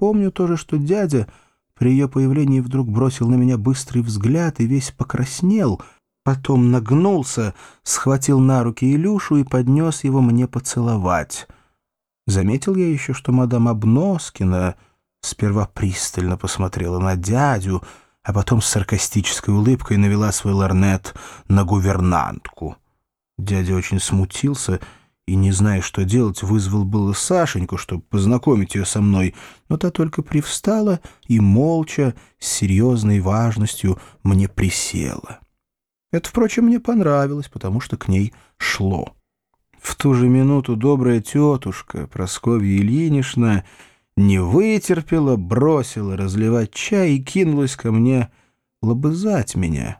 Помню тоже, что дядя при ее появлении вдруг бросил на меня быстрый взгляд и весь покраснел, потом нагнулся, схватил на руки Илюшу и поднес его мне поцеловать. Заметил я еще, что мадам Обноскина сперва пристально посмотрела на дядю, а потом с саркастической улыбкой навела свой ларнет на гувернантку. Дядя очень смутился и, не зная, что делать, вызвал было Сашеньку, чтобы познакомить ее со мной, но та только привстала и молча, с серьезной важностью, мне присела. Это, впрочем, мне понравилось, потому что к ней шло. В ту же минуту добрая тетушка Прасковья Ильинична не вытерпела, бросила разливать чай и кинулась ко мне лобызать меня.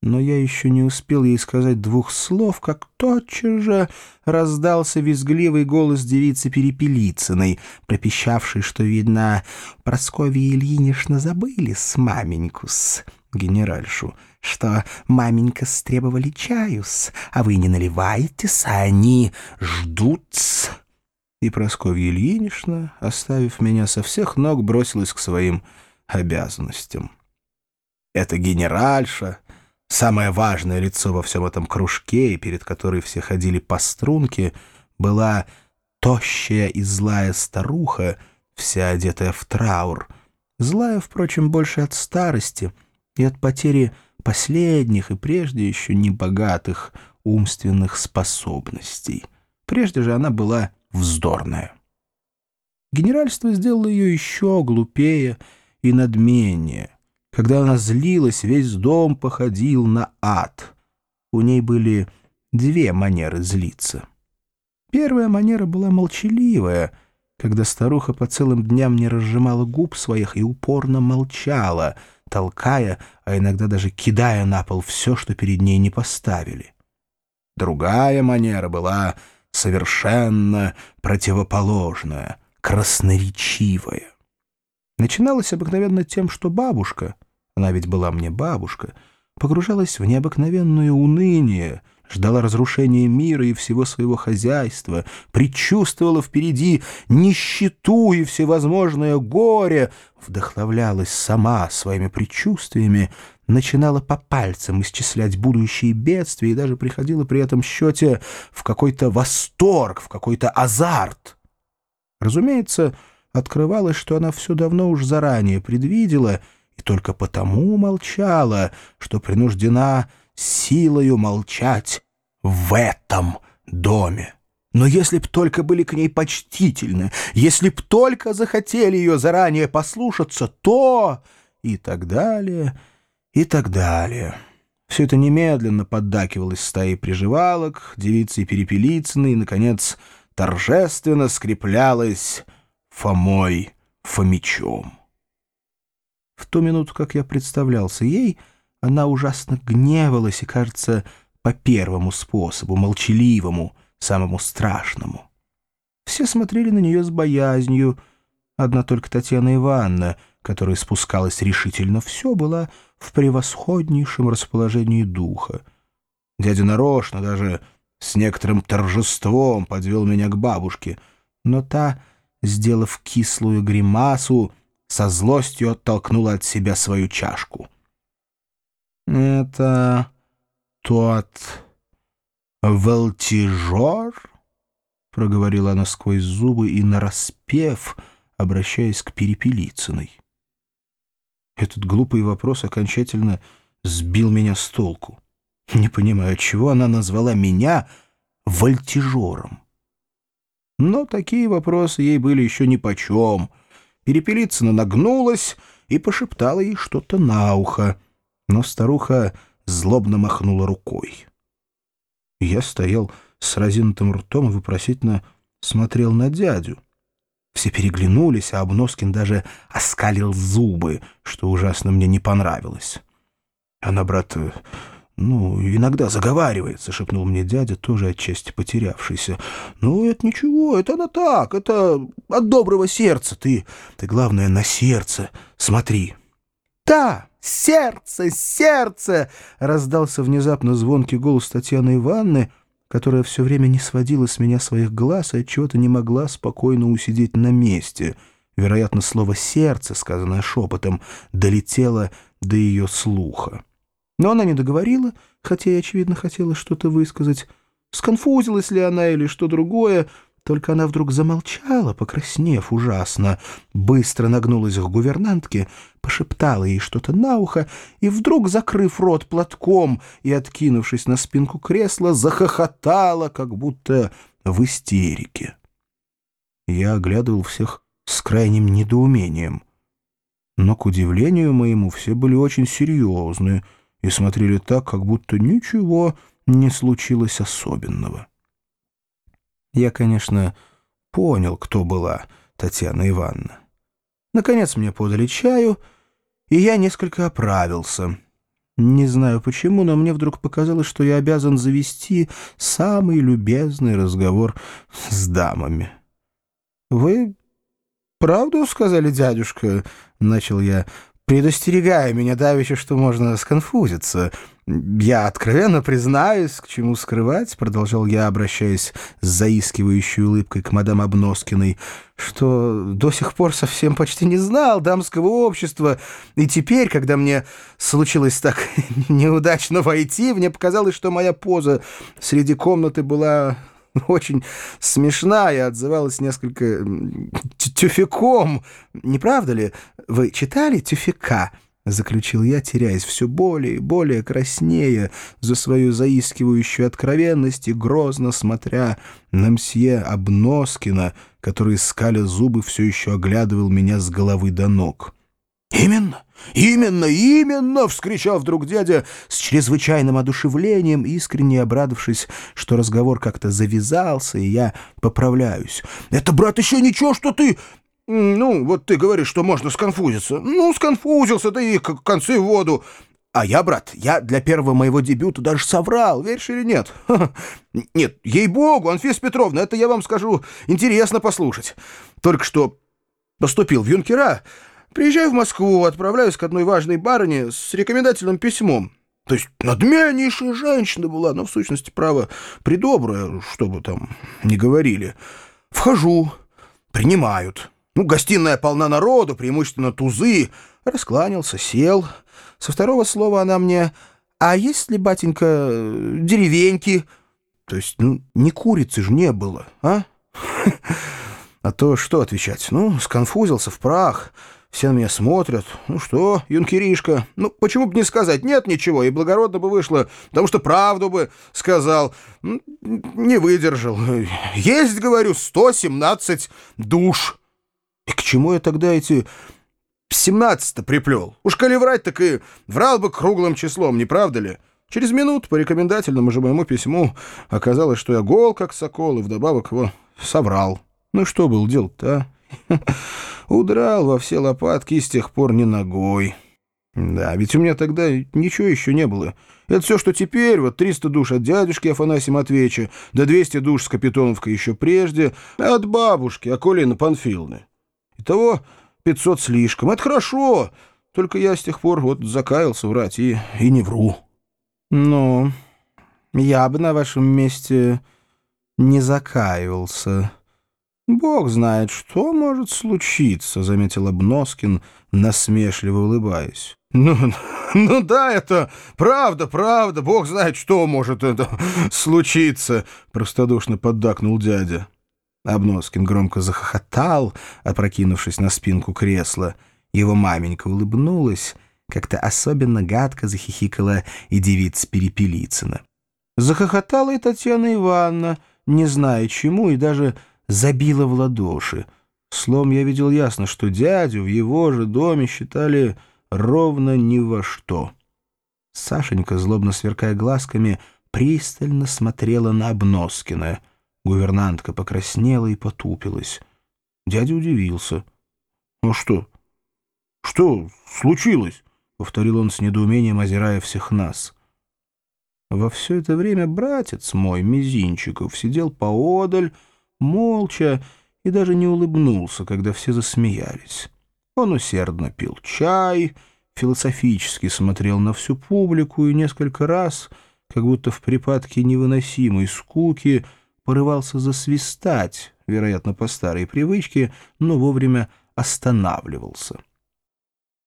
Но я еще не успел ей сказать двух слов, как тотчас же раздался визгливый голос девицы Перепелицыной, пропищавшей, что, видно, Прасковья Ильинична забыли с маменьку-с, генеральшу, что маменька стребовали чаю-с, а вы не наливаете-с, а они ждут-с. И Прасковья Ильинична, оставив меня со всех ног, бросилась к своим обязанностям. Эта генеральша Самое важное лицо во всем этом кружке, перед которой все ходили по струнке, была тощая и злая старуха, вся одетая в траур. Злая, впрочем, больше от старости и от потери последних и прежде еще небогатых умственных способностей. Прежде же она была вздорная. Генеральство сделало ее еще глупее и надменнее — когда она злилась, весь дом походил на ад. У ней были две манеры злиться. Первая манера была молчаливая, когда старуха по целым дням не разжимала губ своих и упорно молчала, толкая, а иногда даже кидая на пол все, что перед ней не поставили. Другая манера была совершенно противоположная, красноречивая. Начиналось обыкновенно тем, что бабушка — она ведь была мне бабушка, погружалась в необыкновенное уныние, ждала разрушения мира и всего своего хозяйства, предчувствовала впереди нищету и всевозможное горе, вдохновлялась сама своими предчувствиями, начинала по пальцам исчислять будущие бедствия и даже приходила при этом счете в какой-то восторг, в какой-то азарт. Разумеется, открывалось, что она все давно уж заранее предвидела — и только потому молчала, что принуждена силою молчать в этом доме. Но если б только были к ней почтительны, если б только захотели ее заранее послушаться, то... и так далее, и так далее. Все это немедленно поддакивалось стаей приживалок, девицей Перепелицыной и, наконец, торжественно скреплялось Фомой Фомичом. В ту минуту, как я представлялся ей, она ужасно гневалась и, кажется, по первому способу, молчаливому, самому страшному. Все смотрели на нее с боязнью. Одна только Татьяна Ивановна, которая спускалась решительно все, была в превосходнейшем расположении духа. Дядя нарочно, даже с некоторым торжеством подвел меня к бабушке, но та, сделав кислую гримасу, со злостью оттолкнула от себя свою чашку. «Это тот волтижер?» — проговорила она сквозь зубы и нараспев, обращаясь к Перепелицыной. Этот глупый вопрос окончательно сбил меня с толку. Не понимаю, чего она назвала меня вольтижером. Но такие вопросы ей были еще нипочем — Перепелицына нагнулась и пошептала ей что-то на ухо, но старуха злобно махнула рукой. Я стоял с разинутым ртом и вопросительно смотрел на дядю. Все переглянулись, а Обноскин даже оскалил зубы, что ужасно мне не понравилось. Она, брат, «Ну, иногда заговаривается», — шепнул мне дядя, тоже отчасти потерявшийся. «Ну, это ничего, это она так, это от доброго сердца. Ты, ты, главное, на сердце смотри». «Да, сердце, сердце!» — раздался внезапно звонкий голос Татьяны Ивановны, которая все время не сводила с меня своих глаз и отчего-то не могла спокойно усидеть на месте. Вероятно, слово «сердце», сказанное шепотом, долетело до ее слуха. Но она не договорила, хотя и, очевидно, хотела что-то высказать. Сконфузилась ли она или что другое, только она вдруг замолчала, покраснев ужасно, быстро нагнулась к гувернантке, пошептала ей что-то на ухо и вдруг, закрыв рот платком и откинувшись на спинку кресла, захохотала, как будто в истерике. Я оглядывал всех с крайним недоумением. Но, к удивлению моему, все были очень серьезны и смотрели так, как будто ничего не случилось особенного. Я, конечно, понял, кто была Татьяна Ивановна. Наконец мне подали чаю, и я несколько оправился. Не знаю почему, но мне вдруг показалось, что я обязан завести самый любезный разговор с дамами. «Вы «Правду сказали, дядюшка?» — начал я, предостерегая меня давеча, что можно сконфузиться. «Я откровенно признаюсь, к чему скрывать», — продолжал я, обращаясь с заискивающей улыбкой к мадам Обноскиной, «что до сих пор совсем почти не знал дамского общества, и теперь, когда мне случилось так неудачно войти, мне показалось, что моя поза среди комнаты была очень смешная, отзывалась несколько тюфяком. Не правда ли? Вы читали «Тюфяка»? — заключил я, теряясь все более и более краснее за свою заискивающую откровенность и грозно смотря на мсье Обноскина, который, скаля зубы, все еще оглядывал меня с головы до ног. «Именно! Именно! Именно!» — вскричал вдруг дядя с чрезвычайным одушевлением, искренне обрадовавшись, что разговор как-то завязался, и я поправляюсь. «Это, брат, еще ничего, что ты...» «Ну, вот ты говоришь, что можно сконфузиться. Ну, сконфузился, да и концы в воду. А я, брат, я для первого моего дебюта даже соврал, веришь или нет? Нет, ей-богу, Анфиса Петровна, это я вам скажу, интересно послушать. Только что поступил в юнкера...» Приезжаю в Москву, отправляюсь к одной важной барыне с рекомендательным письмом. То есть надменнейшая женщина была, но в сущности, право, придобрая, что бы там ни говорили. Вхожу, принимают. Ну, гостиная полна народу, преимущественно тузы. Раскланялся, сел. Со второго слова она мне «А есть ли, батенька, деревеньки?» То есть, ну, ни курицы же не было, а? А то что отвечать? Ну, сконфузился в прах. Все на меня смотрят. Ну что, юнкеришка, ну почему бы не сказать? Нет ничего, и благородно бы вышло, потому что правду бы сказал. Не выдержал. Есть, говорю, 117 душ. И к чему я тогда эти 17-то приплел? Уж коли врать, так и врал бы круглым числом, не правда ли? Через минуту по рекомендательному же моему письму оказалось, что я гол, как сокол, и вдобавок его соврал. Ну что был делать-то, а? Удрал во все лопатки и с тех пор не ногой. Да, ведь у меня тогда ничего еще не было. Это все, что теперь, вот 300 душ от дядюшки Афанасия Матвеевича, да 200 душ с Капитоновкой еще прежде, а от бабушки Акулины Панфиловны. Итого 500 слишком. Это хорошо, только я с тех пор вот закаялся врать и, и не вру. Ну, я бы на вашем месте не закаивался, «Бог знает, что может случиться», — заметил Обноскин, насмешливо улыбаясь. «Ну, ну да, это правда, правда, Бог знает, что может это случиться», — простодушно поддакнул дядя. Обноскин громко захохотал, опрокинувшись на спинку кресла. Его маменька улыбнулась, как-то особенно гадко захихикала и девица Перепелицына. Захохотала и Татьяна Ивановна, не зная чему, и даже забила в ладоши. Словом, я видел ясно, что дядю в его же доме считали ровно ни во что. Сашенька, злобно сверкая глазками, пристально смотрела на Обноскина. Гувернантка покраснела и потупилась. Дядя удивился. «Ну что? Что случилось?» — повторил он с недоумением, озирая всех нас. Во все это время братец мой, Мизинчиков, сидел поодаль, молча и даже не улыбнулся, когда все засмеялись. Он усердно пил чай, философически смотрел на всю публику и несколько раз, как будто в припадке невыносимой скуки, порывался засвистать, вероятно, по старой привычке, но вовремя останавливался.